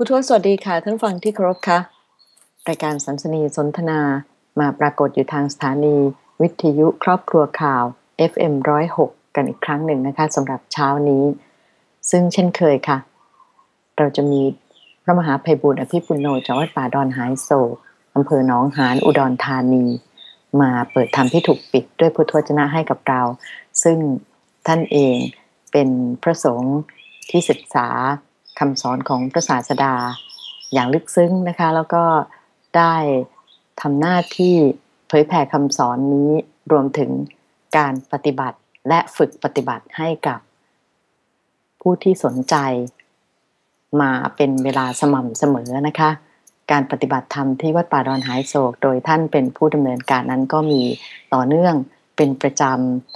ผู้ทวสวัสดีค่ะ ท่านฟังที่เคารพค่ะ รายการสัมสนีสนทนามาปรากฏอยู่ทางสถานี วิทยุครอบครัวข่าว FM106 กันอีกครั้งหนึ่งนะคะสำหรับเช้านี้ ซึ่งเช่นเคยค่ะ เราจะมีพระมหาภัยบุญอภิปุโนจากวัดป่าดอนหายโศกอำเภอหนองหานอุดรธานี มาเปิดธรรมที่ถูกปิดด้วยพุทธวจนะให้กับเรา ซึ่งท่านเองเป็นพระสงฆ์ที่ศึกษา คำสอนของพระศาสดาอย่างลึกซึ้งนะคะ แล้วก็ได้ทำหน้าที่เผยแผ่คำสอนนี้รวมถึงการปฏิบัติและฝึกปฏิบัติให้กับผู้ที่สนใจมาเป็นเวลาสม่ำเสมอนะคะ การปฏิบัติธรรมที่วัดป่าดอนหายโศก โดยท่านเป็นผู้ดำเนินการนั้นก็มีต่อเนื่องเป็นประจ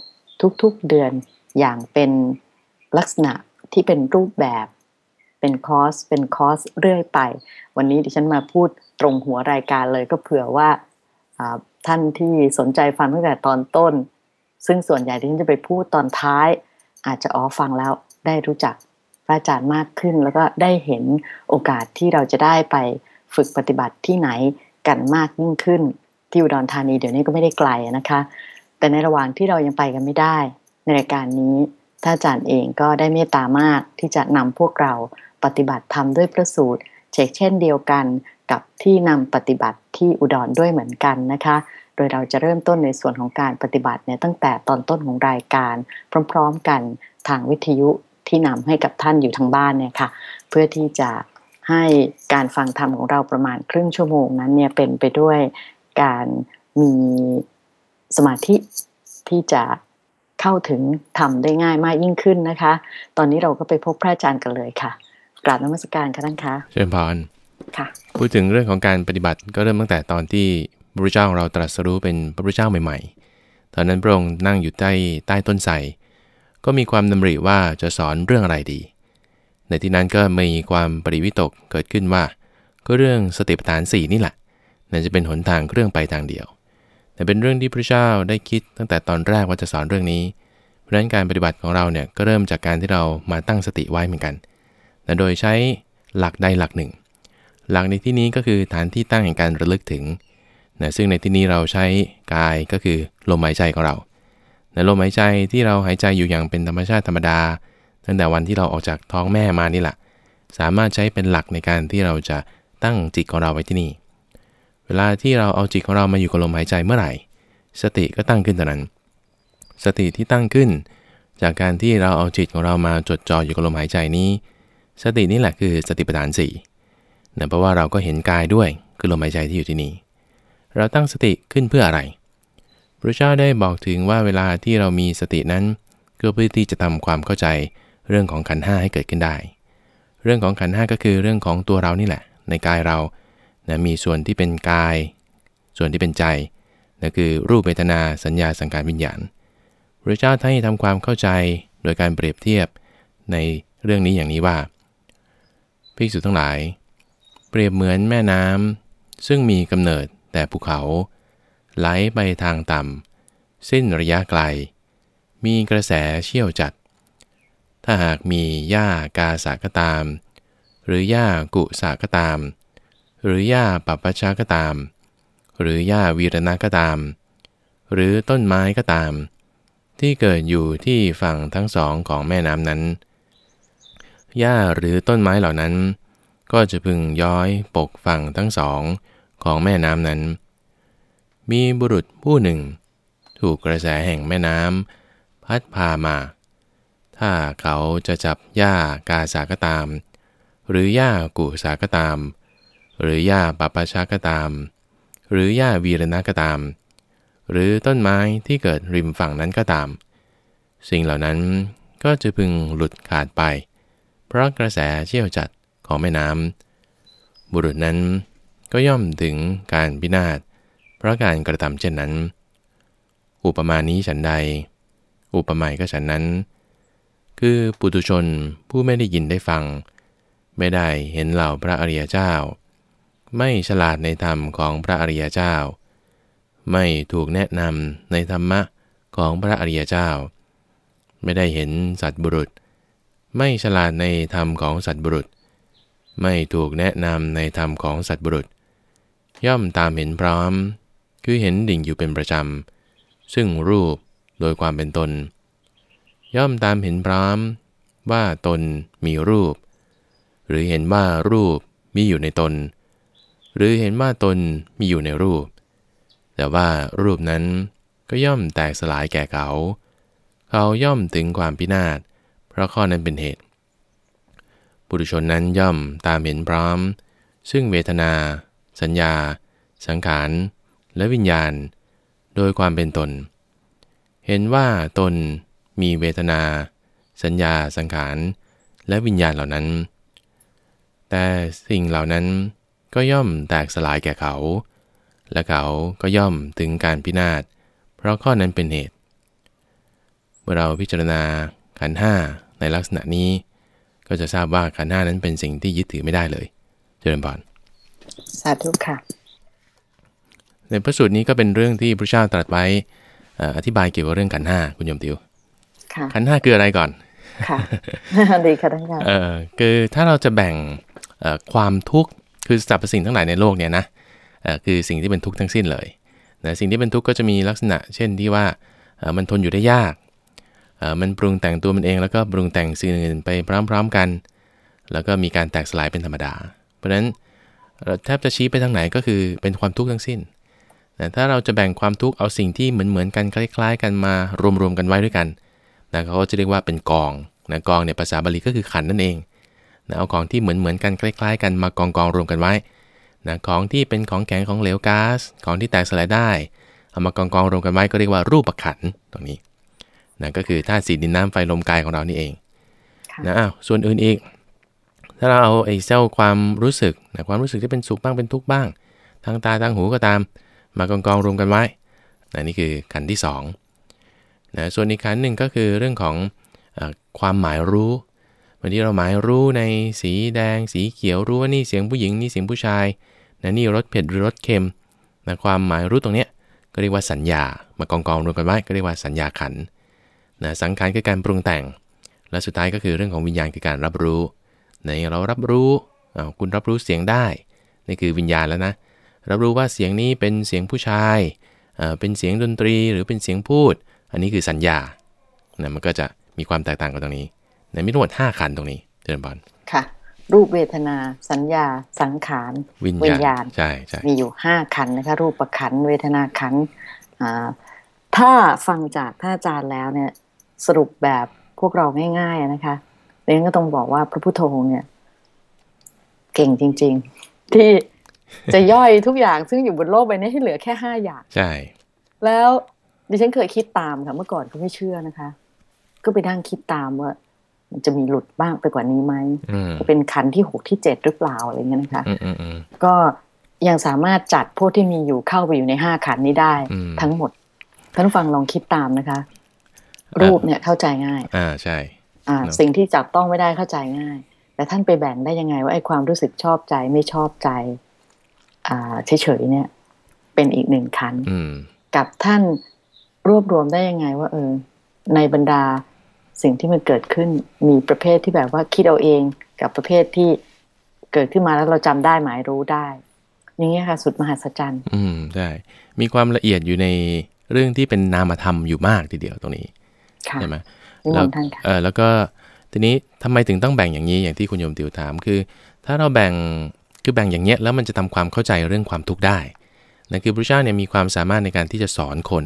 ำทุกๆเดือนอย่างเป็นลักษณะที่เป็นรูปแบบ เป็นคอร์สเป็นคอร์สเรื่อยไป วันนี้ดิฉันมาพูดตรงหัวรายการเลยก็เผื่อว่าท่านที่สนใจฟังตั้งแต่ตอนต้น ซึ่งส่วนใหญ่ที่ฉันจะไปพูดตอนท้าย อาจจะอ๋อฟังแล้วได้รู้จักพระอาจารย์มากขึ้น แล้วก็ได้เห็นโอกาสที่เราจะได้ไปฝึกปฏิบัติที่ไหนกันมากยิ่งขึ้น ที่อุดรธานีเดี๋ยวนี้ก็ไม่ได้ไกลนะคะ แต่ในระหว่างที่เรายังไปกันไม่ได้ ในรายการนี้ท่านอาจารย์เองก็ได้เมตตามากที่จะนำพวกเรา ปฏิบัติธรรมด้วยพระสูตรเช่นเช่นเดียวกันกับที่นำปฏิบัติที่อุดรด้วยเหมือนกันนะคะ โดยเราจะเริ่มต้นในส่วนของการปฏิบัติเนี่ยตั้งแต่ตอนต้นของรายการ พร้อมๆกันทางวิทยุที่นำให้กับท่านอยู่ทางบ้านเนี่ยค่ะ เพื่อที่จะให้การฟังธรรมของเราประมาณครึ่งชั่วโมงนั้นเนี่ยเป็นไปด้วยการมีสมาธิที่จะเข้าถึงทำได้ง่ายมากยิ่งขึ้นนะคะ ตอนนี้เราก็ไปพบพระอาจารย์กันเลยค่ะ กราบนมัสการค่ะท่านคะเชิญพรค่ะ พูดถึงเรื่องของการปฏิบัติก็เริ่มตั้งแต่ตอนที่พระพุทธเจ้าของเราตรัสรู้เป็นพระพุทธเจ้าใหม่ ๆ ตอนนั้นพระองค์นั่งอยู่ใต้ใต้ต้นไทรก็มีความดำริว่าจะสอนเรื่องอะไรดี ในที่นั้นก็มีความปริวิตกเกิดขึ้นว่า ก็เรื่องสติปัฏฐานสี่นี่แหละนั่นจะเป็นหนทางเครื่องไปทางเดียว แต่เป็นเรื่องที่พระเจ้าได้คิดตั้งแต่ตอนแรกว่าจะสอนเรื่องนี้ เพราะฉะนั้นการปฏิบัติของเราเนี่ยก็เริ่มจากการที่เรามาตั้งสติไว้เหมือนกัน นะโดยใช้หลักใดหลักหนึ่ง หลักในที่นี้ก็คือฐานที่ตั้งแห่งการระลึกถึงนะซึ่งในที่นี้เราใช้กายก็คือลมหายใจของเราในะลมหายใจที่เราหายใจอยู่อย่างเป็นธรรมชาติธรรมดา ตั้งแต่วันที่เราออกจากท้องแม่มานี่แหละสามารถใช้เป็นหลักในการที่เราจะตั้งจิตของเราไว้ที่นี่ เวลาที่เราเอาจิตของเรามาอยู่กับลมหายใจเมื่อไหร่ สติก็ตั้งขึ้นตอนนั้น สติที่ตั้งขึ้น จากการที่เราเอาจิตของเรามาจดจ่ออยู่กับลมหายใจนี้ สตินี่แหละคือสติปัฏฐานสี่นะเพราะว่าเราก็เห็นกายด้วยคือลมหายใจที่อยู่ที่นี่เราตั้งสติขึ้นเพื่ออะไร พระเจ้าได้บอกถึงว่าเวลาที่เรามีสตินั้นก็เพื่อที่จะทำความเข้าใจเรื่องของขันห้าให้เกิดขึ้นได้ เรื่องของขันห้าก็คือเรื่องของตัวเรานี่แหละ ในกายเรานะมีส่วนที่เป็นกาย ส่วนที่เป็นใจนั่นคือรูปเวทนาสัญญาสังการวิญญาณ พระเจ้าท่านให้ทำความเข้าใจโดยการเปรียบเทียบในเรื่องนี้อย่างนี้ว่า ภิกษุทั้งหลาย เปรียบเหมือนแม่น้ำซึ่งมีกำเนิดแต่ภูเขา ไหลไปทางต่ำสิ้นระยะไกล มีกระแสเชี่ยวจัด ถ้าหากมีหญ้ากาสาก็ตาม หรือหญ้ากุสาก็ตาม หรือหญ้าปัปปชาก็ตาม หรือหญ้าวีรณะก็ตาม หรือต้นไม้ก็ตาม ที่เกิดอยู่ที่ฝั่งทั้งสองของแม่น้ำนั้น หญ้าหรือต้นไม้เหล่านั้น ก็จะพึงย้อยปกฝั่งทั้งสองของแม่น้ำนั้น มีบุรุษผู้หนึ่ง ถูกกระแสแห่งแม่น้ำพัดพามา ถ้าเขาจะจับหญ้ากาสาก็ตาม หรือหญ้ากุสาก็ตาม หรือหญ้าปปชาก็ตาม หรือหญ้าวีรณะก็ตาม หรือต้นไม้ที่เกิดริมฝั่งนั้นก็ตาม สิ่งเหล่านั้นก็จะพึงหลุดขาดไป เพราะกระแสเชี่ยวจัดของแม่น้ำบุรุษนั้นก็ย่อมถึงการพินาศเพราะการกระทำเช่นนั้น อุปมานี้ฉันใด อุปไมยก็ฉันนั้น คือปุตุชนผู้ไม่ได้ยินได้ฟัง ไม่ได้เห็นเหล่าพระอริยเจ้า ไม่ฉลาดในธรรมของพระอริยเจ้า ไม่ถูกแนะนำในธรรมะของพระอริยเจ้า ไม่ได้เห็นสัตว์บุรุษ ไม่ฉลาดในธรรมของสัตว์บุรุษ ไม่ถูกแนะนำในธรรมของสัตว์บุรุษ ย่อมตามเห็นพร้อม คือเห็นดิ่งอยู่เป็นประจำ ซึ่งรูปโดยความเป็นตน ย่อมตามเห็นพร้อม ว่าตนมีรูป หรือเห็นว่ารูปมีอยู่ในตน หรือเห็นว่าตนมีอยู่ในรูป แต่ว่ารูปนั้นก็ย่อมแตกสลายแก่เขา เขาย่อมถึงความพินาศ เพราะข้อนั้นเป็นเหตุบุรุชนนั้นย่อมตามเห็นพร้อม ซึ่งเวทนา สัญญา สังขาร และวิญญาณ โดยความเป็นตน เห็นว่าตนมีเวทนา สัญญา สังขาร และวิญญาณเหล่านั้น แต่สิ่งเหล่านั้นก็ย่อมแตกสลายแก่เขา และเขาก็ย่อมถึงการพินาศ เพราะข้อนั้นเป็นเหตุ เมื่อเราพิจารณา ขันห้าในลักษณะนี้ ก็จะทราบว่าขันห้านั้นเป็นสิ่งที่ยึดถือไม่ได้เลย เจริญพรสาธุค่ะ ในพระสูตรนี้ก็เป็นเรื่องที่พระเจ้าตรัสไว้เอ่ออธิบายเกี่ยวกับเรื่องขันห้าคุณโยมติวค่ะขันห้าคืออะไรก่อนค่ะดีค่ะท่านค่ะเออคือถ้าเราจะแบ่งเอ่อความทุกข์คือสรรพสิ่งทั้งหลายในโลกเนี่ยนะเอ่อคือสิ่งที่เป็นทุกข์ทั้งสิ้นเลยนะสิ่งที่เป็นทุกข์ก็จะมีลักษณะ เช่นที่ว่าเอ่อมันทนอยู่ได้ยากเอ่อ มันปรุงแต่งตัวมันเองแล้วก็ปรุงแต่งสิ่งอื่นไปพร้อมๆกัน แล้วก็มีการแตกสลายเป็นธรรมดา เพราะฉะนั้นเราแทบจะชี้ไปทางไหนก็คือเป็นความทุกข์ทั้งสิ้นนะถ้าเราจะแบ่งความทุกข์เอาสิ่งที่เหมือนๆกันคล้ายๆ กันมารวมๆกันไว้ด้วยกันนะเขาก็จะเรียกว่าเป็นกองนะกองเนี่ยภาษาบาลีก็คือขันนั่นเองนะเอาของที่เหมือนเหมือนกันคล้าย ๆ กันมากองกองรวมกันไว้นะของที่เป็นของแข็งของเหลวก๊าซของที่แตกสลายได้เอามากองกองรวมกันไว้ก็เรียกว่ารูปขันตรงนี้ นะก็คือธาตุสีดินน้ำไฟลมกายของเรานี่เองค่ะนะอ้าวส่วนอื่นอีก ถ้าเราเอาไอ้เจ้าความรู้สึกนะความรู้สึกที่เป็นสุขบ้างเป็นทุกข์บ้าง ทางตาทางหูก็ตาม มากองกองรวมกันไว้นะนี่คือขันธ์ที่สองนะส่วนอีกขันธ์หนึ่งก็คือเรื่องของเออความหมายรู้บางทีเราหมายรู้ในสีแดง สีเขียวรู้ว่านี่เสียงผู้หญิงนี่เสียงผู้ชายนะนี่รสเผ็ดหรือรสเค็มนะความหมายรู้ตรงเนี้ยก็เรียกว่าสัญญามากองกองรวมกันไว้ก็เรียกว่าสัญญาขันธ์ นะสังขารคือการปรุงแต่ง และสุดท้ายก็คือเรื่องของวิญญาณคือการรับรู้ในเรารับรู้อ้าวคุณรับรู้เสียงได้นี่คือวิญญาณแล้วนะรับรู้ว่าเสียงนี้เป็นเสียงผู้ชายเอ่อเป็นเสียงดนตรีหรือเป็นเสียงพูด อันนี้คือสัญญานะมันก็จะมีความแตกต่างกันตรงนี้นะมีทั้งหมด5ขันธ์ตรงนี้เจริญพรค่ะ รูปเวทนา สัญญา สังขารวิญวิญาญญาณณใช่ใช่มีอยู่ห้าขันธ์นะคะรูปขันธ์เวทนาขันธ์อ่าถ้าฟังจากท่านอาจารย์แล้วเนี่ย สรุปแบบพวกเราง่าย ๆนะคะเรนก็ต้องบอกว่าพระพุทโธเนี่ยเก่งจริง ๆ ที่จะย่อยทุกอย่างซึ่งอยู่บนโลกใบนี้ให้เหลือแค่ห้าอย่างใช่ แล้วดิฉันเคยคิดตามค่ะเมื่อก่อนก็ไม่เชื่อนะคะ ก็ไปนั่งคิดตามว่า มันจะมีหลุดบ้างไปกว่านี้ไหมอืมจะเป็นขันธ์ที่หกที่เจ็ดหรือเปล่าอะไรเงี้ยนะคะอืมอืมอืมก็ยังสามารถจัดพวกที่มีอยู่เข้าไปอยู่ในห้าขันธ์นี้ได้อืมทั้งหมดท่านผู้ฟังลองคิดตามนะคะ รูปเนี่ยเข้าใจง่าย อ่าใช่ อ่าเนอะสิ่งที่จับต้องไม่ได้เข้าใจง่าย แต่ท่านไปแบ่งได้ยังไงว่าไอ้ความรู้สึกชอบใจไม่ชอบใจ อ่าเฉยๆเนี่ย เป็นอีกหนึ่งขันธ์อืมกับท่านรวบรวมได้ยังไงว่า เออ ในบรรดาสิ่งที่มันเกิดขึ้นมีประเภทที่แบบว่าคิดเอาเองกับประเภทที่เกิดขึ้นมาแล้วเราจำได้หมายรู้ได้ อย่างเงี้ยค่ะ สุดมหัศจรรย์ อืมใช่มีความละเอียดอยู่ในเรื่องที่เป็นนามธรรมอยู่มากทีเดียวตรงนี้ค่ะ ใช่ไหมนิมแล้วนต์ท่านค่ะเออแล้วก็ทีนี้ทำไมถึงต้องแบ่งอย่างนี้อย่างที่คุณโยมติวถามคือ ถ้าเราแบ่งคือแบ่งอย่างเงี้ยแล้วมันจะทำความเข้าใจเรื่องความทุกข์ได้นะคือพระเจ้าเนี่ยมีความสามารถในการที่จะสอนคน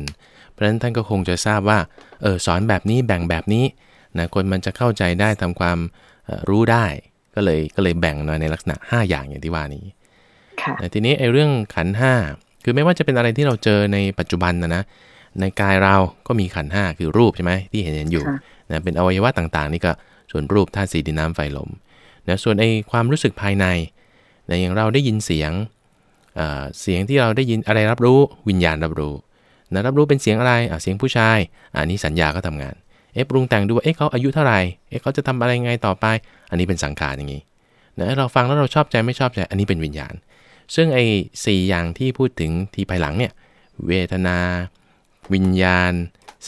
เพราะฉะนั้นท่านก็คงจะทราบว่าเออสอนแบบนี้แบ่งแบบนี้นะคนมันจะเข้าใจได้ทำความเอ่อรู้ได้ก็เลยก็เลยแบ่งมาในลักษณะ 5 อย่างอย่างที่ว่านี้ค่ะแต่ทีนี้ไอ้เรื่องขันธ์ห้าคือไม่ว่าจะเป็นอะไรที่เราเจอในปัจจุบันนะนะ ในกายเราก็มีขันธ์ห้าคือรูปใช่ไหมที่เห็นเห็นอยู่ค่ะนะเป็นอวัยวะต่างๆ นี่ก็ส่วนรูปธาตุสีดินน้ำไฟลมนะส่วนไอ้ความรู้สึกภายในนะอย่างเราได้ยินเสียงเอ่อเสียงที่เราได้ยินอะไรรับรู้วิญญาณรับรู้นะรับรู้เป็นเสียงอะไรอะเสียงผู้ชายอะอันนี้สัญญาก็ทำงานเอ๊ะปรุงแต่งดูว่าเอ๊ะเขาอายุเท่าไหร่เอ๊ะเขาจะทำอะไรไงต่อไป อันนี้เป็นสังขารอย่างนี้นะเราฟังแล้วเราชอบใจไม่ชอบใจ อันนี้เป็นวิญญาณ ซึ่งไอ้สี่อย่างที่พูดถึงทีภายหลังเนี่ยเวทนา วิญญาณ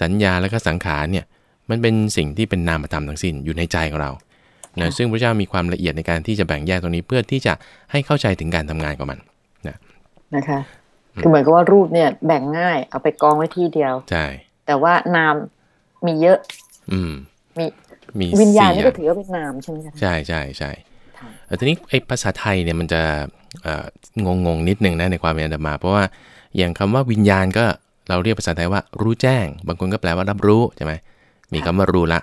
สัญญาและก็สังขารเนี่ยมันเป็นสิ่งที่เป็นนามธรรมทั้งสิ้นอยู่ในใจของเรานะซึ่งพระเจ้ามีความละเอียดในการที่จะแบ่งแยกตรงนี้เพื่อที่จะให้เข้าใจถึงการทำงานของมันนะนะคะคือเหมือนกับว่ารูปเนี่ยแบ่งง่ายเอาไปกองไว้ที่เดียวใช่แต่ว่านามมีเยอะ อืม มีมีวิญญาณนี่สี่ก็อย่งถือว่าเป็นนามใช่ไหมคะใช่ใช่ใช่ค่ะเออทีนี้ไอ้ภาษาไทยเนี่ยมันจะเอ่องงงๆนิดนึงนะในความเป็นอาตมา เพราะว่าอย่างคำว่าวิญญาณก็ เราเรียกภาษาไทยว่า รู้แจ้ง บางคนก็แปลว่ารับรู้ใช่ไหมมีคำว่ารู้ละ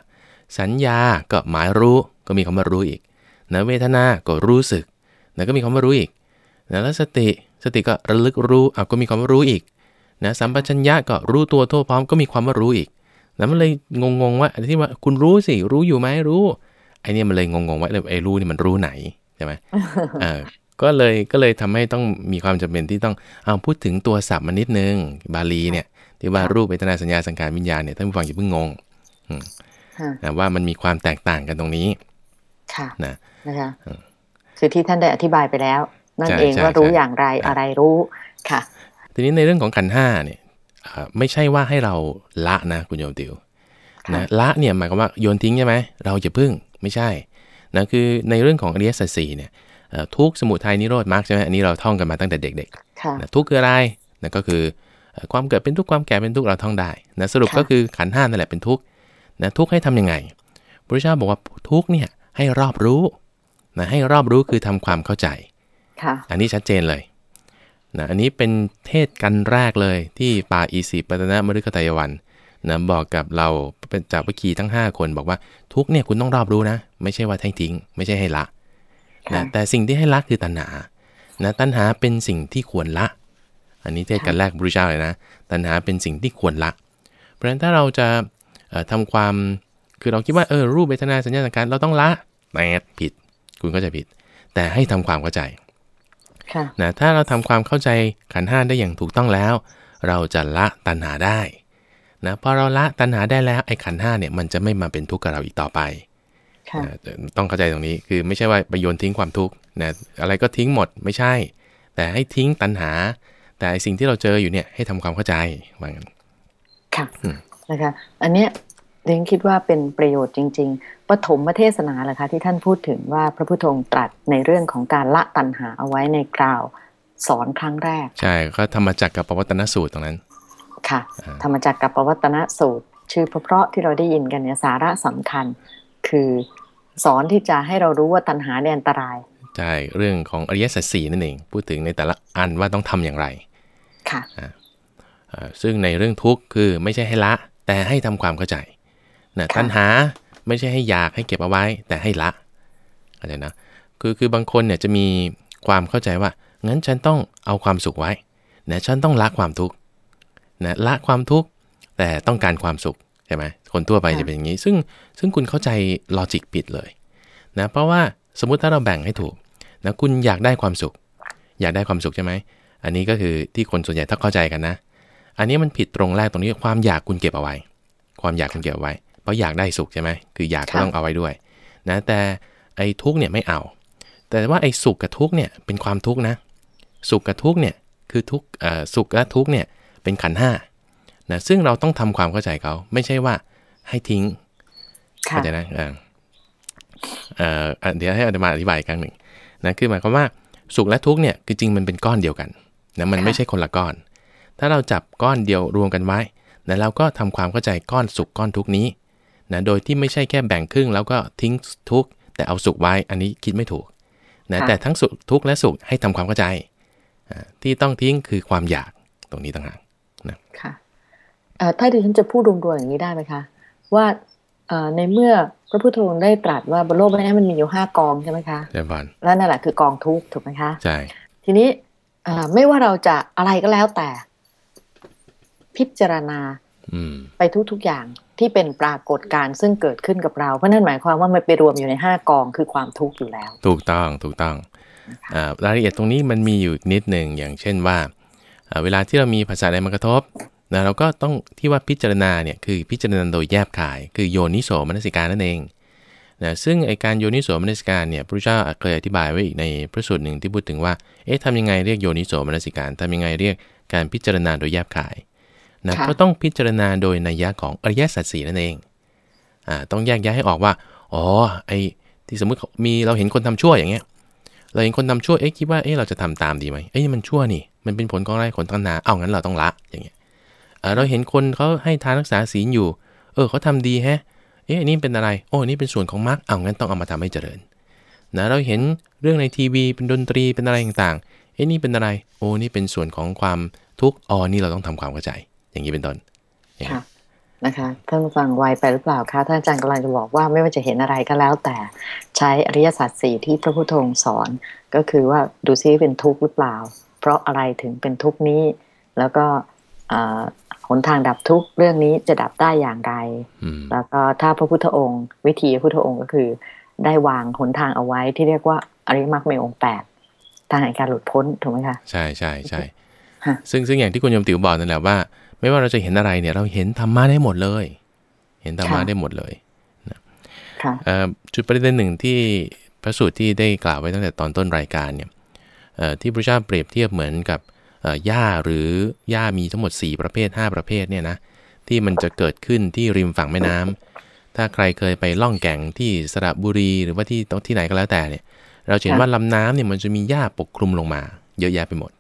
สัญญาก็หมายรู้ก็มีคำว่ารู้อีกนะเวทนาก็รู้สึกนะก็มีคำว่ารู้อีกนะแล้วสติสติก็ระลึกรู้อะก็มีคำว่ารู้อีกนะสัมปชัญญะก็รู้ตัวทั่วพร้อมก็มีความว่ารู้อีกนะมันเลยงงๆว่าที่ว่าคุณรู้สิรู้อยู่ไหมรู้ไอเนี่ยมันเลยงงๆว่าไอ้รู้นี่มันรู้ไหนใช่ไหมเออ ก็เลยก็เลยทำให้ต้องมีความจำเป็นที่ต้องเอาพูดถึงตัวศัพท์มานิดนึง บาลีเนี่ยที่ว่ารูปเวทนาสัญญาสังขารวิญญาณเนี่ยท่านผู้ฟังอย่าเพิ่งงงค่ะนะว่ามันมีความแตกต่างกันตรงนี้ ค่ะนะนะคะอืมคือที่ท่านได้อธิบายไปแล้ว นั่นใช่เองใช่ว่ารู้ใช่อย่างไรใช่อะไรรู้ค่ะ ทีนี้ในเรื่องของขันธ์ห้าเนี่ยเอ่อไม่ใช่ว่าให้เราละนะคุณโยมติวค่ะนะละเนี่ยหมายความว่าโยนทิ้งใช่ไหมเราจะพึ่งไม่ใช่นะคือในเรื่องของอริยสัจสี่เนี่ยเอ่อ ทุกข์สมุทัยนิโรธมรรคใช่ไหมอันนี้เราท่องกันมาตั้งแต่เด็กๆค่ะนะทุกข์คืออะไรนะก็คือเอ่อความเกิดเป็นทุกข์ความแก่เป็นทุกข์เราท่องได้นะสรุปค่ะก็คือขันธ์ห้านั่นแหละเป็นทุกข์นะทุกข์ให้ทำยังไงพระเจ้าบอกว่าทุกข์เนี่ยให้รอบรู้นะให้รอบรู้คือทำความเข้าใจค่ะอันนี้ชัดเจนเลยนะอันนี้เป็นเทศกันแรกเลยที่ป่าอีสีปัตนะมฤคตายวันนะบอกกับเราเป็นจากวิคีทั้ง 5 คนบอกว่าทุกข์เนี่ยคุณต้องรอบรู้นะ ไม่ใช่ว่าให้ทิ้ง ไม่ใช่ให้ละค่ะ นะแต่สิ่งที่ให้ละคือตัณหานะตัณหาเป็นสิ่งที่ควรละ อันนี้เทศกันแรกพระเจ้าเลยนะ ตัณหาเป็นสิ่งที่ควรละ เพราะฉะนั้นถ้าเราจะเอ่อทำความคือเราคิดว่าเออรูปเวทนาสัญญาสังขารเราต้องละแต่ผิด คุณก็จะผิด แต่ให้ทำความเข้าใจค่ะนะถ้าเราทำความเข้าใจขันธ์ห้าได้อย่างถูกต้องแล้ว เราจะละตัณหาได้นะพอเราละตัณหาได้แล้วไอ้ขันธ์ห้าเนี่ยมันจะไม่มาเป็นทุกข์กับเราอีกต่อไปค่ะนะ ต้องเข้าใจตรงนี้คือไม่ใช่ว่าไปโยนทิ้งความทุกข์นะอะไรก็ทิ้งหมดไม่ใช่ แต่ให้ทิ้งตัณหา แต่ไอ้สิ่งที่เราเจออยู่เนี่ยให้ทำความเข้าใจว่างั้นค่ะอืมนะคะอันเนี้ยเรนคิดว่าเป็นประโยชน์จริง ๆ ปฐมเทศนาแหละคะที่ท่านพูดถึงว่าพระพุทธองค์ตรัสในเรื่องของการละตัณหาเอาไว้ในกล่าวสอนครั้งแรก ใช่ก็ธรรมจักรกับปวัตตนสูตรตรงนั้น ค่ะอ่าธรรมจักรกับปวัตนสูตร ชื่อเพราะๆที่เราได้ยินกันเนี่ยสาระสำคัญ คือสอนที่จะให้เรารู้ว่าตัณหาเนี่ยอันตราย ใช่ เรื่องของอริยสัจสี่นั่นเอง พูดถึงในแต่ละอันว่าต้องทำอย่างไร ค่ะเอ่อซึ่งในเรื่องทุกข์คือไม่ใช่ให้ละ แต่ให้ทำความเข้าใจนะค่ะตัณหาไม่ใช่ให้อยากให้เก็บเอาไว้ แต่ให้ละเข้าใจนะ คือคือบางคนเนี่ยจะมีความเข้าใจว่า งั้นฉันต้องเอาความสุขไว้นะฉันต้องละความทุกข์นะละความทุกข์แต่ต้องการความสุขใช่ไหม คนทั่วไปจะเป็นอย่างนี้ ซึ่งซึ่งคุณเข้าใจลอจิกผิดเลยนะเพราะว่าสมมุติถ้าเราแบ่งให้ถูกนะคุณอยากได้ความสุข อยากได้ความสุขใช่ไหมอันนี้ก็คือที่คนส่วนใหญ่ถ้าเข้าใจกันนะ อันนี้มันผิดตรงแรกตรงนี้ความอยากคุณเก็บเอาไว้ ความอยากคุณเก็บเอาไว้ เพราะอยากได้สุขใช่ไหมคืออยากก็ค่ะต้องเอาไว้ด้วยนะแต่ไอ้ทุกข์เนี่ยไม่เอา แต่ว่าไอ้สุขกับทุกข์เนี่ยเป็นความทุกข์นะ สุขกับทุกข์เนี่ยคือทุกข์เอ่อสุขและทุกข์เนี่ยเป็นขันธ์ห้านะซึ่งเราต้องทำความเข้าใจเขาไม่ใช่ว่า ให้ทิ้งค่ะเข้าใจนะเออเอ่ออะเดี๋ยวให้อาตมาอธิบายอีกครั้งหนึ่งนะคือหมายความว่าสุขและทุกข์เนี่ยคือจริงมันเป็นก้อนเดียวกันนะมันค่ะไม่ใช่คนละก้อน ถ้าเราจับก้อนเดียวรวมกันไว้นะเราก็ทำความเข้าใจก้อนสุขก้อนทุกข์นี้นะโดยที่ไม่ใช่แค่แบ่งครึ่งแล้วก็ทิ้งทุกข์แต่เอาสุขไว้อันนี้คิดไม่ถูกนะแต่ทั้งสุขทุกข์และสุขให้ทำความเข้าใจอ่าที่ต้องทิ้งคือความอยากตรงนี้ต่างหากค่ะเอ่อถ้าดิฉันจะพูดรวมๆอย่างนี้ได้ไหมคะ ว่าเอ่อในเมื่อพระพุทธองค์ได้ตรัสว่าบนโลกใบนี้มันมีอยู่ห้ากองใช่ไหมคะเจริญพรและนั่นแหละคือกองทุกข์ถูกไหมคะใช่ทีนี้เอ่อไม่ว่าเราจะอะไรก็แล้วแต่ พิจารณาอืมไปทุก ๆ อย่างที่เป็นปรากฏการณ์ซึ่งเกิดขึ้นกับเรา เพราะนั่นหมายความว่ามันไปรวมอยู่ในห้ากองคือความทุกข์อยู่แล้ว ถูกต้องถูกต้องอ่ารายละเอียดตรงนี้มันมีอยู่นิดหนึ่งอย่างเช่นว่าอ่าเวลาที่เรามีภาษาใดมากระทบ นะเราก็ต้องที่ว่าพิจารณาเนี่ยคือพิจารณาโดยแยบขาย คือโยนิโสมนสิการนั่นเองนะซึ่งไอการโยนิโสมนสิการเนี่ยพระเจ้าเคยอธิบายไว้อีกในพระสูตรหนึ่งที่พูดถึงว่าเอ๊ะทำยังไงเรียกโยนิโสมนสิการทำยังไงเรียกการพิจารณาโดยแยบขายนะค่ะก็ต้องพิจารณาโดยนัยยะของอริยสัจสีนั่นเองอ่าต้องแยกแยะให้ออกว่าอ๋อไอที่สมมุติมีเราเห็นคนทำชั่วอย่างเงี้ยเราเห็นคนทำชั่วเอ๊ะคิดว่าเอ๊ะเราจะทำตามดีไหมเอ๊ะมันชั่วนี่มันเป็นผลของอะไรผลตั้งนาเอางั้นเราต้องละอย่างเงี้ย เราเห็นคนเขาให้ทานรักษาศีลอยู่ เออเขาทำดีแฮะ เอ๊ะนี่เป็นอะไร โอ้นี่เป็นส่วนของมรรคเอางั้นต้องเอามาทำให้เจริญนะเราเห็นเรื่องในทีวีเป็นดนตรีเป็นอะไรต่างๆ เอ๊ะนี่เป็นอะไร โอ้นี่เป็นส่วนของความทุกข์อ๋อนี่เราต้องทำความเข้าใจ อย่างนี้เป็นต้นค่ะนะคะท่านฟังไวไปหรือเปล่าคะท่านอาจารย์กำลังจะบอกว่าไม่ว่าจะเห็นอะไรก็แล้วแต่ใช้อริยสัจสี่ที่พระพุทธองค์สอน ก็คือว่าดูซิเป็นทุกข์หรือเปล่า เพราะอะไรถึงเป็นทุกข์นี้ แล้วก็ หนทางดับทุกข์เรื่องนี้จะดับได้อย่างไร แล้วก็ถ้าพระพุทธองค์ วิธีพระพุทธองค์ก็คือ ได้วางหนทางเอาไว้ที่เรียกว่าอริมักมีองค์แปดทางแห่งการหลุดพ้นถูกไหมคะใช่ใช่ใช่ซึ่งซึ่งอย่างที่คุณยมติ๋วบอกนั่นแหละว่า ไม่ว่าเราจะเห็นอะไรเนี่ย เราเห็นธรรมะได้หมดเลย เห็นธรรมะได้หมดเลยนะจุดประเด็นหนึ่งที่พระสูตรที่ได้กล่าวไว้ตั้งแต่ตอนต้นรายการเนี่ยที่พระเจ้าเปรียบเทียบเหมือนกับ หญ้าหรือหญ้ามีทั้งหมด 4 ประเภท 5 ประเภทเนี่ยนะที่มันจะเกิดขึ้นที่ริมฝั่งแม่น้ำถ้าใครเคยไปล่องแก่งที่สระบุรีหรือว่าที่ที่ไหนก็แล้วแต่เนี่ย เราเห็นว่าลำน้ำเนี่ยมันจะมีหญ้าปกคลุมลงมา เยอะแยะไปหมด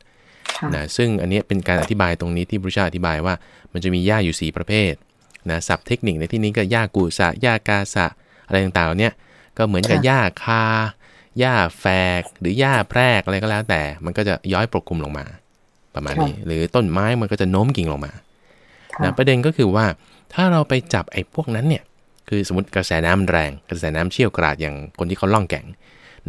นะซึ่งอันนี้เป็นการอธิบายตรงนี้ที่พระเจ้าอธิบายว่ามันจะมีหญ้าอยู่ 4 ประเภทนะศัพท์เทคนิคในที่นี้ก็หญ้ากูสะหญ้ากาสะอะไรต่างๆเนี่ยก็เหมือนกับหญ้าคาหญ้าแฝกหรือหญ้าแพรกอะไรก็แล้วแต่ มันก็จะย้อยปกคลุมลงมา ประมาณนี้ หรือต้นไม้มันก็จะโน้มกิ่งลงมานะประเด็นก็คือว่าถ้าเราไปจับไอ้พวกนั้นเนี่ย คือสมมติกระแสน้ำแรง กระแสน้ำเชี่ยวกราดอย่างคนที่เขาล่องแก่ง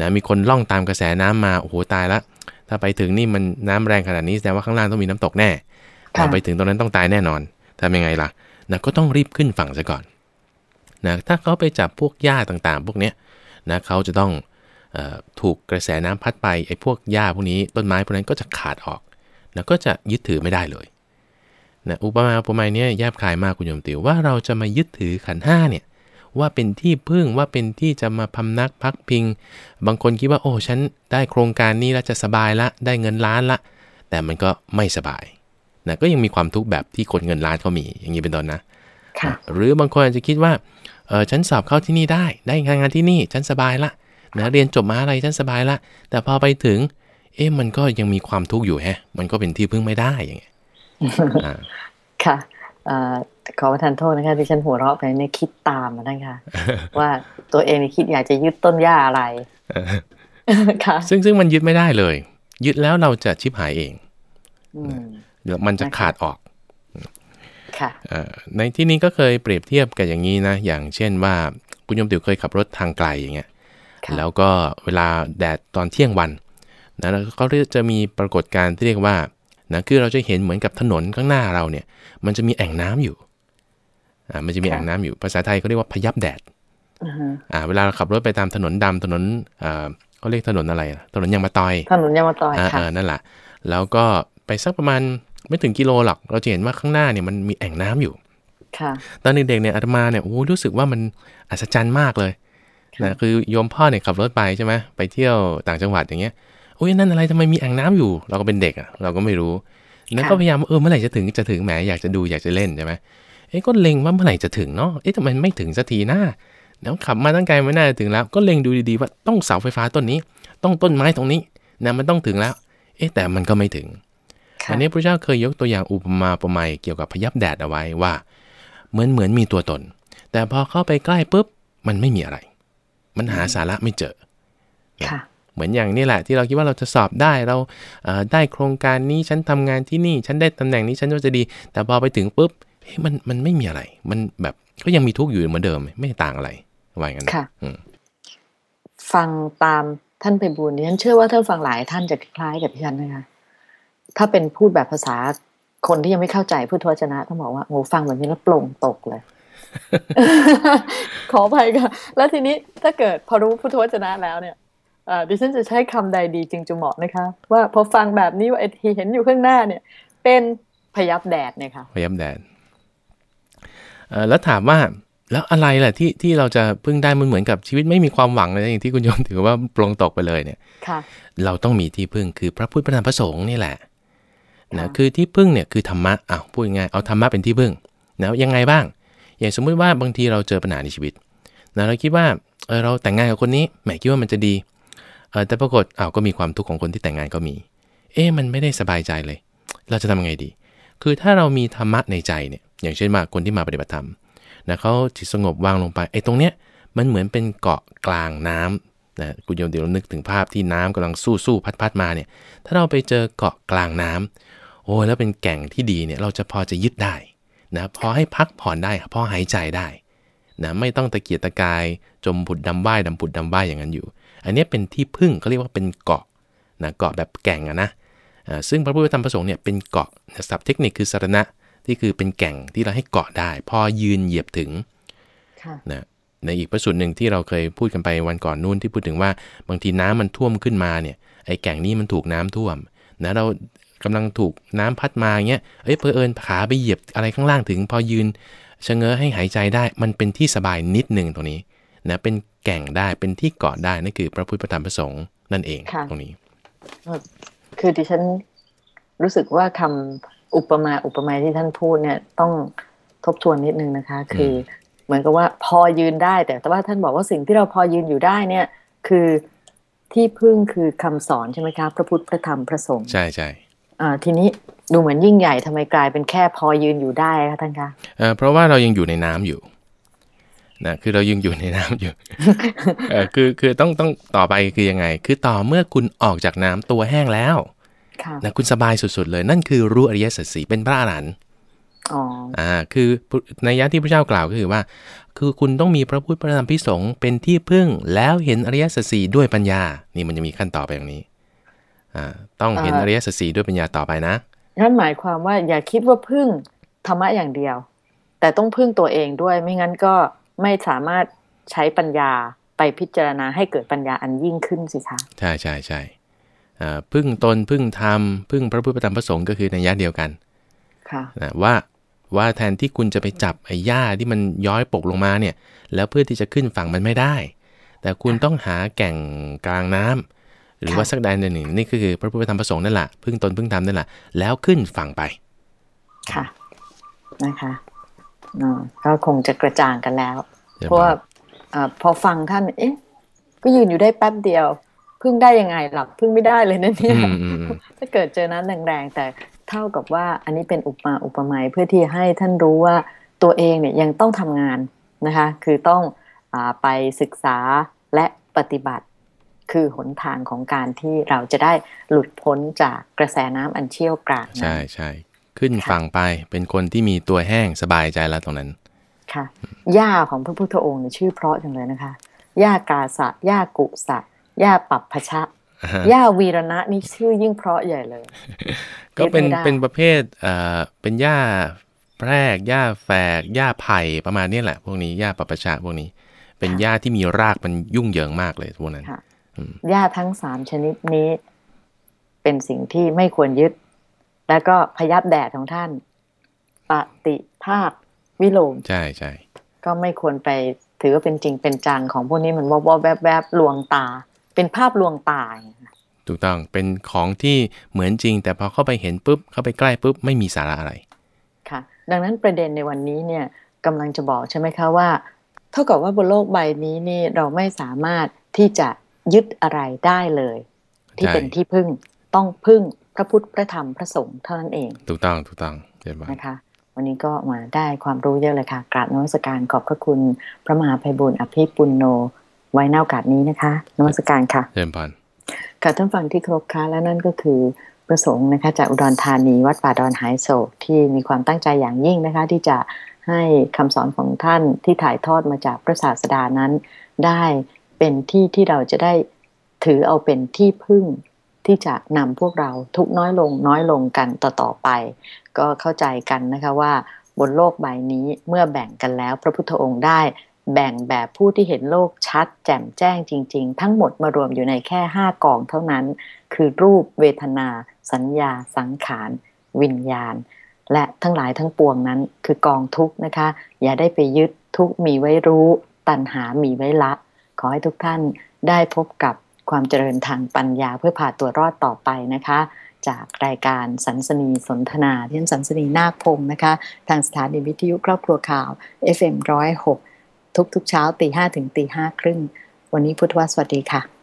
นะมีคนล่องตามกระแสน้ำมาโอ้โหตายละถ้าไปถึงนี่มันน้ำแรงขนาดนี้แสดงว่าข้างล่างต้องมีน้ำตกแน่ถ้าไปถึงตรงนั้นต้องตายแน่นอนทำยังไงล่ะนะก็ต้องรีบขึ้นฝั่งซะก่อนนะถ้าเขาไปจับพวกหญ้าต่างๆ พวกเนี้ยนะเขาจะต้องอถูกกระแสน้ำพัดไปไอ้พวกหญ้าพวกนี้ต้นไม้พวกนั้นก็จะขาดออก นะก็จะยึดถือไม่ได้เลยนะอุปมาอุปไมยเนี่ยแยบคายมากคุณโยมติวว่าเราจะมายึดถือขันห้าเนี่ยว่าเป็นที่พึ่งว่าเป็นที่จะมาพำนักพักพิง บางคนคิดว่าโอ้ฉันได้โครงการนี้แล้วจะสบายละได้เงินล้านละ แต่มันก็ไม่สบายนะก็ยังมีความทุกข์แบบที่คนเงินล้านเขามีอย่างนี้เป็นต้นนะหรือบางคนอาจจะคิดว่าเออฉันสอบเข้าที่นี่ได้ ได้งานงานที่นี่ฉันสบายละนะเรียนจบมาอะไรฉันสบายละ แต่พอไปถึง เอ๊ะมันก็ยังมีความทุกข์อยู่แฮะ มันก็เป็นที่พึ่งไม่ได้อย่างเงี้ยค่ะขอประทานโทษนะคะที่ฉันหัวเราะไปในคิดตามมานะคะว่าตัวเองคิดอยากจะยึดต้นหญ้าอะไรค่ะซึ่งซึ่งมันยึดไม่ได้เลย ยึดแล้วเราจะชิบหายเองเดี๋ยวมันจะขาดออกค่ะในที่นี้ก็เคยเปรียบเทียบกันอย่างนี้นะ อย่างเช่นว่าคุณยมติ๋วเคยขับรถทางไกลอย่างเงี้ยแล้วก็เวลาแดดตอนเที่ยงวัน นะแล้วก็จะมีปรากฏการณ์ที่เรียกว่านะคือเราจะเห็นเหมือนกับถนนข้างหน้าเราเนี่ย มันจะมีแอ่งน้ำอยู่อ่ามันจะมีแอ่งน้ำอยู่ภาษาไทยเขาเรียกว่าพยับแดดอ่าเวลาเราขับรถไปตามถนนดำถนนอ่าเขาเรียกถนนอะไรถนนยางมะตอย ถนนยางมะตอยค่ะนั่นแหละแล้วก็ไปสักประมาณไม่ถึงกิโลหรอก เราจะเห็นว่าข้างหน้าเนี่ยมันมีแอ่งน้ำอยู่ค่ะตอนเด็กๆเนี่ยอาตมาเนี่ยโอ้รู้สึกว่ามันอัศจรรย์มากเลยนะคือโยมพ่อเนี่ยขับรถไปใช่ไหมไปเที่ยวต่างจังหวัดอย่างเงี้ย โอ้ยนั่นอะไรทำไมมีแอ่งน้ำอยู่ เราก็เป็นเด็กอะ เราก็ไม่รู้แล้วก็พยายามเออเมื่อไหร่จะถึงจะถึงแหมอยากจะดูอยากจะเล่นใช่ไหมเอ้ก็เล็งว่าเมื่อไหร่จะถึงเนาะเอ๊ะทำไมไม่ถึงสักทีนะแล้วขับมาตั้งไกลไม่น่าจะถึงแล้ว ก็เล็งดูดีๆว่าต้องเสาไฟฟ้าต้นนี้ ต้องต้นไม้ตรงนี้นะมันต้องถึงแล้ว เอ๊ะแต่มันก็ไม่ถึงอันนี้พระเจ้าเคยยกตัวอย่างอุปมาอุปไมยเกี่ยวกับพยับแดดเอาไว้ว่า เหมือนเหมือนมีตัวตน แต่พอเข้าไปใกล้ปุ๊บมันไม่มีอะไร มันหาสาระไม่เจอ เหมือนอย่างนี้แหละที่เราคิดว่าเราจะสอบได้เราได้โครงการนี้ฉันทำงานที่นี่ ฉันได้ตำแหน่งนี้ฉันก็จะดี แต่พอไปถึงปุ๊บเฮ้ยมันมันไม่มีอะไร มันแบบก็ยังมีทุกข์อยู่เหมือนเดิมไม่ต่างอะไรว่าอย่างนั้นค่ะฟังตามท่านไปบูญนี่ฉันเชื่อว่าท่านฟังหลายท่านจะคล้ายกับพี่ชันนะคะถ้าเป็นพูดแบบภาษาคนที่ยังไม่เข้าใจพุทธวจนะต้องบอกว่าโอ้ฟังแบบนี้แล้วปลงตกเลย ขออภัยค่ะ แล้วทีนี้ถ้าเกิดพอรู้พุทธวจนะแล้วเนี่ย ดิฉันจะใช้คำใดดีจึงจะเหมาะนะคะ ว่าพอฟังแบบนี้ว่าไอ้ที่เห็นอยู่ข้างหน้าเนี่ย เป็นพยับแดดเนี่ยค่ะพยับแดดแล้วถามว่าแล้วอะไรแหละที่ที่เราจะพึ่งได้มันเหมือนกับชีวิตไม่มีความหวังเลยอย่างที่คุณโยมถือว่าปลงตกไปเลยเนี่ยค่ะ เราต้องมีที่พึ่งคือพระพุทธพระธรรมพระสงฆ์นี่แหละนะคือที่พึ่งเนี่ยคือธรรมะอ้าวพูดง่ายเอาธรรมะเป็นที่พึ่งนะยังไงบ้าง อย่างสมมุติว่าบางทีเราเจอปัญหาในชีวิตนะเราคิดว่าเออเราแต่งงานกับคนนี้แหมคิดว่ามันจะดีเออ แต่ปรากฏอ้าวก็มีความทุกข์ของคนที่แต่งงานก็มี เอ๊ะมันไม่ได้สบายใจเลย เราจะทำยังไงดี คือถ้าเรามีธรรมะในใจเนี่ยอย่างเช่นว่าคนที่มาปฏิบัติธรรมนะเขาจิตสงบวางลงไปไอ้ตรงเนี้ยมันเหมือนเป็นเกาะกลางน้ำนะคุณโยมเดี๋ยวนึกถึงภาพที่น้ำกำลังสู้สู้พัดพัดมาเนี่ยถ้าเราไปเจอเกาะกลางน้ำโอ้แล้วเป็นแก่งที่ดีเนี่ยเราจะพอจะยึดได้นะพอให้พักผ่อนได้พอหายใจได้นะไม่ต้องตะเกียกตะกายจมผุดดำว่ายดำผุดดำว่ายอย่างนั้นอยู่ อันนี้เป็นที่พึ่งเขาเรียกว่าเป็นเกาะนะเกาะแบบแก่งอะนะซึ่งพระพุทธธรรมประสงค์เนี่ยเป็นเกาะศัพท์เทคนิคคือสารณะที่คือเป็นแก่งที่เราให้เกาะได้ พอยืนเหยียบถึงนะในอีกประสูตรหนึ่งที่เราเคยพูดกันไปวันก่อนนู่นที่พูดถึงว่าบางทีน้ำมันท่วมขึ้นมาเนี่ยไอ้แก่งนี้มันถูกน้ำท่วมนะเรากำลังถูกน้ำพัดมาเงี้ยเอ้ยเพอเอิญขาไปเหยียบอะไรข้างล่างถึง พอยืนชะเง้อให้หายใจได้ มันเป็นที่สบายนิดหนึ่งตรงนี้ นะเป็นแก่งได้เป็นที่เกาะได้นั่นคือพระพุทธธรรมประสงค์นั่นเองตรงนี้ คือดิฉันรู้สึกว่าคำอุปมาอุปไมยที่ท่านพูดเนี่ยต้องทบทวนนิดนึงนะคะ คือเหมือนกับว่าพอยืนได้ แต่แต่ว่าท่านบอกว่าสิ่งที่เราพอยืนอยู่ได้เนี่ยคือที่พึ่งคือคำสอนใช่ไหมคะพระพุทธพระธรรมพระสงฆ์ใช่ใช่อ่าทีนี้ดูเหมือนยิ่งใหญ่ทำไมกลายเป็นแค่พอยืนอยู่ได้คะท่านคะเอ่อเพราะว่าเรายังอยู่ในน้ำอยู่ นะคือเรายังอยู่ในน้ำอยู่เออคือคือต้องต้องต่อไปคือยังไง คือต่อเมื่อคุณออกจากน้ำตัวแห้งแล้วนะคุณสบายสุดๆเลย นั่นคือรู้อริยสัจสีเป็นพระอรหันต์อ่าคือในยะที่พระเจ้ากล่าวก็คือว่า คือคุณต้องมีพระพุทธพระธรรมพิสงฆ์เป็นที่พึ่งแล้วเห็นอริยสัจสีด้วยปัญญา นี่มันจะมีขั้นต่อไปอย่างนี้อ่าต้องเห็นอริยสัจสีด้วยปัญญาต่อไปนะนั่นหมายความว่าอย่าคิดว่าพึ่งธรรมะอย่างเดียว แต่ต้องพึ่งตัวเองด้วยไม่งั้นก็ ไม่สามารถใช้ปัญญาไปพิจารณาให้เกิดปัญญาอันยิ่งขึ้นสิคะใช่ใช่ใช่พึ่งตนพึ่งธรรมพึ่งพระพุทธธรรมพระสงฆ์ก็คือในยะเดียวกันค่ะนะว่าว่าแทนที่คุณจะไปจับไอ้หญ้าที่มันย้อยปกลงมาเนี่ย แล้วเพื่อที่จะขึ้นฝั่งมันไม่ได้ แต่คุณต้องหาแก่งกลางน้ำหรือว่าสักใดหนึ่งนี่คือพระพุทธธรรมประสงค์นั่นแหละพึ่งตนพึ่งธรรมนั่นแหละแล้วขึ้นฝั่งไปค่ะนะคะ ก็คงจะกระจ่างกันแล้ว เพราะว่าพอฟังท่าน เอ๊ะ ก็ยืนอยู่ได้แป๊บเดียว พึ่งได้ยังไงหลับพึ่งไม่ได้เลยนะเนี่ยถ้าเกิดเจอนั้นแรงๆแต่เท่ากับว่าอันนี้เป็นอุปมาอุปไมยเพื่อที่ให้ท่านรู้ว่าตัวเองเนี่ยยังต้องทำงานนะคะ คือต้องอไปศึกษาและปฏิบัติ คือหนทางของการที่เราจะได้หลุดพ้นจากกระแสน้ำอันเชี่ยวกรากใช่ใช่ ขึ้นฝั่งไปเป็นคนที่มีตัวแห้งสบายใจแล้วตรงนั้น ค่ะย่าของพระพุทธองค์ชื่อเพราะจังเลยนะคะย่ากาสะย่ากุสะย่าปับพชะย่าวีรณะนี่ชื่อยิ่งเพราะใหญ่เลย ก็เป็นเป็นประเภทเอ่อเป็นย่าแพรกย่าแฝกย่าไผ่ประมาณนี้แหละ พวกนี้ย่าปัปชะพวกนี้ เป็นย่าที่มีรากมันยุ่งเหยิงมากเลยพวกนั้นย่าทั้งสามชนิดนี้ เป็นสิ่งที่ไม่ควรยึด แล้วก็พยับแดดของท่าน ปฏิภาควิโลม ใช่ใช่ก็ไม่ควรไปถือว่าเป็นจริงเป็นจังของพวกนี้มันวอบแวบแวบลวงตา เป็นภาพลวงตาถูกต้องเป็นของที่เหมือนจริง แต่พอเข้าไปเห็นปุ๊บ เข้าไปใกล้ปุ๊บ ไม่มีสาระอะไร ค่ะ ดังนั้นประเด็นในวันนี้เนี่ยกำลังจะบอกใช่ไหมคะว่า เท่ากับว่าบนโลกใบนี้นี่เราไม่สามารถที่จะยึดอะไรได้เลย ที่เป็นที่พึ่งต้องพึ่ง พระพุทธพระธรรมพระสงฆ์เท่านั้นเอง ถูกต้องถูกต้องเห็นไหมนะคะ วันนี้ก็มาได้ความรู้เยอะเลยค่ะ กราบนมัสการขอบพระคุณ พระมหาภัยบุญอภิปุณโนไว้ในโอกาสนี้นะคะนมัสการค่ะเชิญพนค่ะท่านฟังที่ครบค่ะและนั่นก็คือประสงค์นะคะจากอุดรธานีวัดป่าดอนหายโศกที่มีความตั้งใจอย่างยิ่งนะคะ ที่จะให้คำสอนของท่านที่ถ่ายทอดมาจากพระศาสดานั้น ได้เป็นที่ที่เราจะได้ถือเอาเป็นที่พึ่ง ที่จะนำพวกเราทุกน้อยลงน้อยลงกันต่อๆไป ก็เข้าใจกันนะคะว่าบนโลกใบนี้เมื่อแบ่งกันแล้วพระพุทธองค์ได้แบ่งแบบผู้ที่เห็นโลกชัด แจ่มแจ้งจริง ๆ ทั้งหมดมารวมอยู่ในแค่ห้ากองเท่านั้น คือรูปเวทนา สัญญา สังขาร วิญญาณ และทั้งหลายทั้งปวงนั้นคือกองทุกนะคะ อย่าได้ไปยึดทุกมีไว้รู้ ตัณหามีไว้ละ ขอให้ทุกท่านได้พบกับ ความเจริญทางปัญญาเพื่อผ่าตัวรอดต่อไปนะคะ จากรายการสันสนีสนทนาที่สันสนีนาคพงศ์นะคะ ทางสถานีวิทยุครอบครัวข่าว FM106 ทุกๆเช้าตีห้ถึงตีห้าครึ่ง วันนี้พุทธวสวัสดีค่ะ